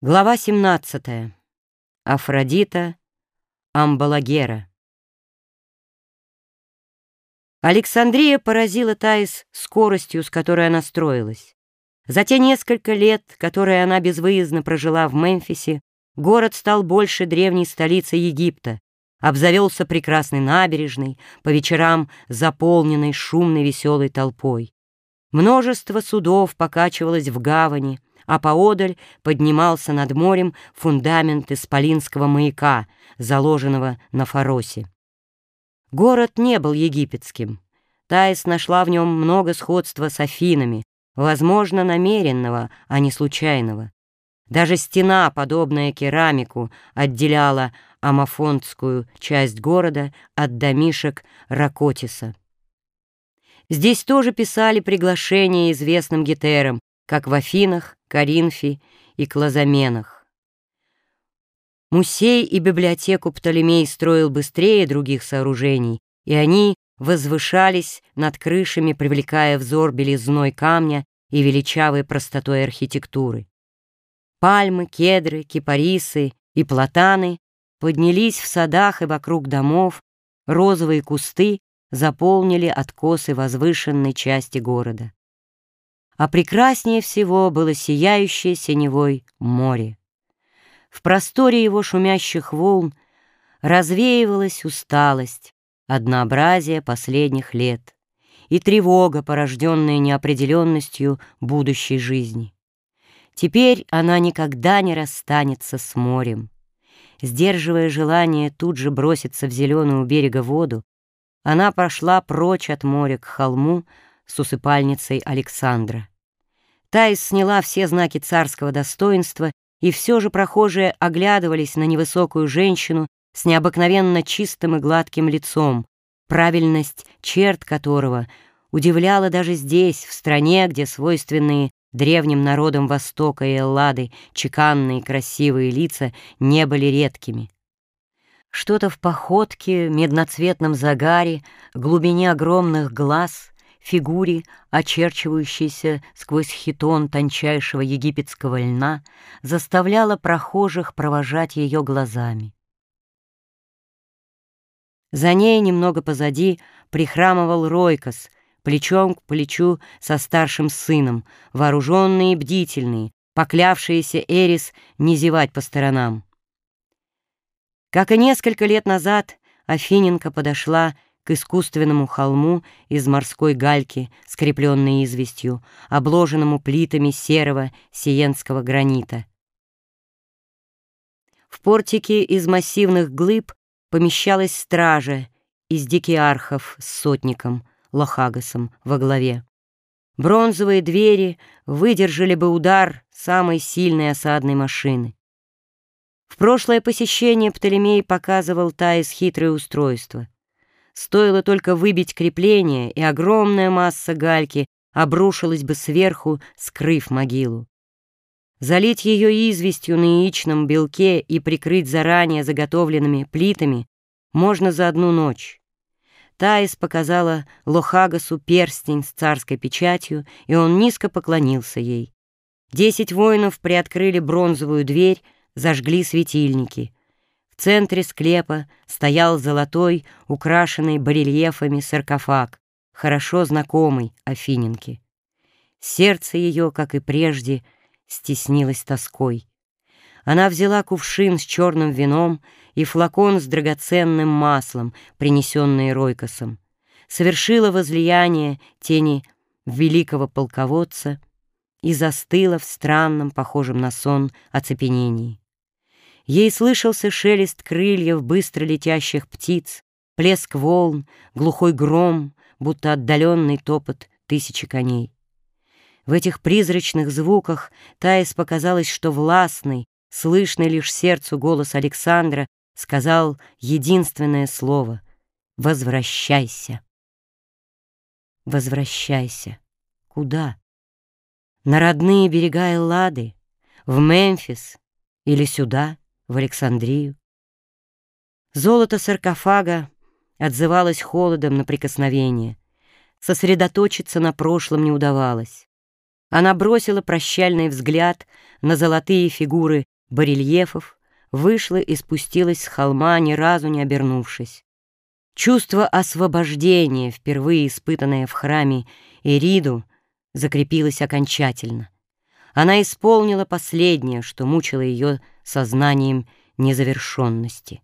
Глава 17. Афродита Амбалагера. Александрия поразила Таис скоростью, с которой она строилась. За те несколько лет, которые она безвыездно прожила в Мемфисе, город стал больше древней столицы Египта, обзавелся прекрасной набережной, по вечерам заполненной шумной веселой толпой. Множество судов покачивалось в гавани, а поодаль поднимался над морем фундамент исполинского маяка, заложенного на Фаросе. Город не был египетским. Таис нашла в нем много сходства с Афинами, возможно, намеренного, а не случайного. Даже стена, подобная керамику, отделяла амафонтскую часть города от домишек Ракотиса. Здесь тоже писали приглашения известным гетерам, как в Афинах, Коринфе и Клазаменах. Музей и библиотеку Птолемей строил быстрее других сооружений, и они возвышались над крышами, привлекая взор белизной камня и величавой простотой архитектуры. Пальмы, кедры, кипарисы и платаны поднялись в садах и вокруг домов, розовые кусты заполнили откосы возвышенной части города а прекраснее всего было сияющее синевой море. В просторе его шумящих волн развеивалась усталость, однообразие последних лет и тревога, порожденная неопределенностью будущей жизни. Теперь она никогда не расстанется с морем. Сдерживая желание тут же броситься в зеленую у берега воду, она прошла прочь от моря к холму, с усыпальницей Александра. Таис сняла все знаки царского достоинства, и все же прохожие оглядывались на невысокую женщину с необыкновенно чистым и гладким лицом, правильность черт которого удивляла даже здесь, в стране, где свойственные древним народам Востока и Эллады чеканные красивые лица не были редкими. Что-то в походке, медноцветном загаре, глубине огромных глаз фигуре, очерчивающейся сквозь хитон тончайшего египетского льна, заставляла прохожих провожать ее глазами. За ней, немного позади, прихрамывал Ройкос, плечом к плечу со старшим сыном, вооруженные и бдительные, поклявшиеся Эрис не зевать по сторонам. Как и несколько лет назад, Афиненко подошла к искусственному холму из морской гальки, скрепленной известью, обложенному плитами серого сиенского гранита. В портике из массивных глыб помещалась стража из дикиархов с сотником, Лохагасом, во главе. Бронзовые двери выдержали бы удар самой сильной осадной машины. В прошлое посещение Птолемей показывал Таис хитрое устройство — Стоило только выбить крепление, и огромная масса гальки обрушилась бы сверху, скрыв могилу. Залить ее известью на яичном белке и прикрыть заранее заготовленными плитами можно за одну ночь. Таис показала Лохагасу перстень с царской печатью, и он низко поклонился ей. Десять воинов приоткрыли бронзовую дверь, зажгли светильники — в центре склепа стоял золотой, украшенный барельефами саркофаг, хорошо знакомый Афиненке. Сердце ее, как и прежде, стеснилось тоской. Она взяла кувшин с черным вином и флакон с драгоценным маслом, принесенные Ройкосом, совершила возлияние тени великого полководца и застыла в странном, похожем на сон, оцепенении. Ей слышался шелест крыльев быстро летящих птиц, плеск волн, глухой гром, будто отдаленный топот тысячи коней. В этих призрачных звуках Таис показалось, что властный, слышный лишь сердцу голос Александра сказал единственное слово — «Возвращайся». Возвращайся. Куда? На родные берега Эллады? В Мемфис? Или сюда? В Александрию. Золото саркофага отзывалось холодом на прикосновение. Сосредоточиться на прошлом не удавалось. Она бросила прощальный взгляд на золотые фигуры барельефов, вышла и спустилась с холма, ни разу не обернувшись. Чувство освобождения, впервые испытанное в храме Эриду, закрепилось окончательно. Она исполнила последнее, что мучило ее сознанием незавершенности.